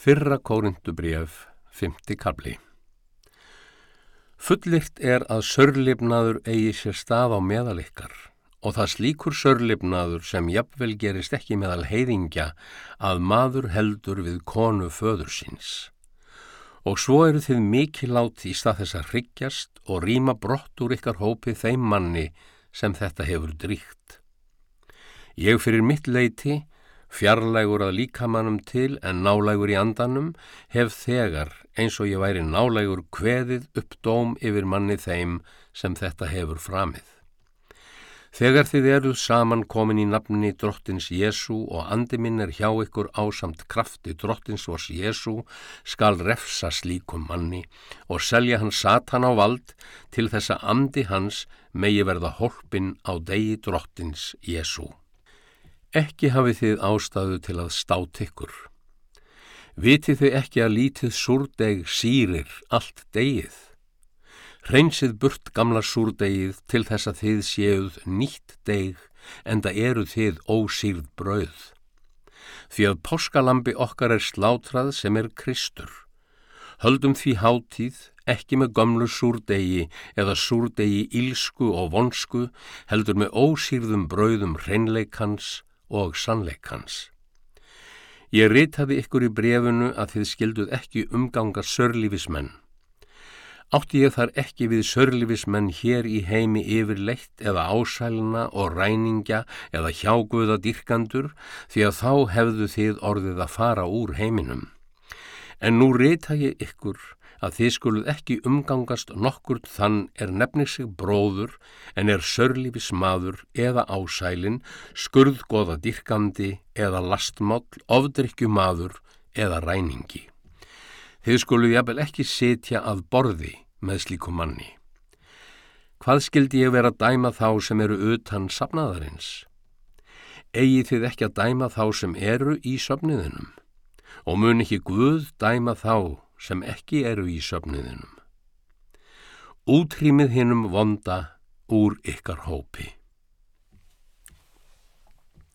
Fyrra kórundubrjöf, 5. kabli Fullirt er að sörlifnaður eigi sér stað á meðal ykkar og það slíkur sörlifnaður sem jafnvel gerist ekki meðal heiðingja að maður heldur við konu föður síns. Og svo eru þið mikið látt í stað þess að hryggjast og rýma brott úr ykkar hópi þeim manni sem þetta hefur dríkt. Ég fyrir mitt leiti fjarlægur að líkamannum til en nálægur í andanum, hef þegar eins og ég væri nálægur kveðið upp dóm yfir manni þeim sem þetta hefur framið. Þegar þið eruð saman komin í nafni drottins Jésu og andi minn er hjá ykkur ásamt krafti drottins vors Jésu, skal refsa slíkum manni og selja hann satan á vald til þess að andi hans megi verða holpin á degi drottins Jésu. Ekki hafið þið ástæðu til að stát ykkur. Vitið þið ekki að lítið súrdeg sírir allt degið? Hreinsið burt gamla súrdegið til þess að þið séuð nýtt deg en það eru þið ósýrð brauð. Því að páskalambi okkar er slátrað sem er Kristur. Höldum því hátíð ekki með gamlu súrdegi eða súrdegi ílsku og vonsku heldur með ósýrðum brauðum hreinleikans og sannleikans. Ég ritaði ykkur í brefunu að þið skilduð ekki umganga sörlífismenn. Átti ég þar ekki við sörlífismenn hér í heimi yfirleitt eða ásælna og ræninga eða hjáguða dyrkandur því að þá hefðu þið orðið að fara úr heiminum. En nú rita ég ykkur að þið skuluð ekki umgangast nokkur þann er nefnir sig bróður en er sörlífis maður eða ásælin, skurðgoða dyrkandi eða lastmáll, ofdrykju maður eða ræningi. Þið skuluð jafnvel ekki setja að borði með slíku manni. Hvað skildi ég vera að dæma þá sem eru utan sapnaðarins? Egi þið ekki að dæma þá sem eru í söfniðinum? Og mun ekki Guð dæma þá sem ekki eru í söfniðinum. Útrýmið hinnum vonda úr ykkar hópi.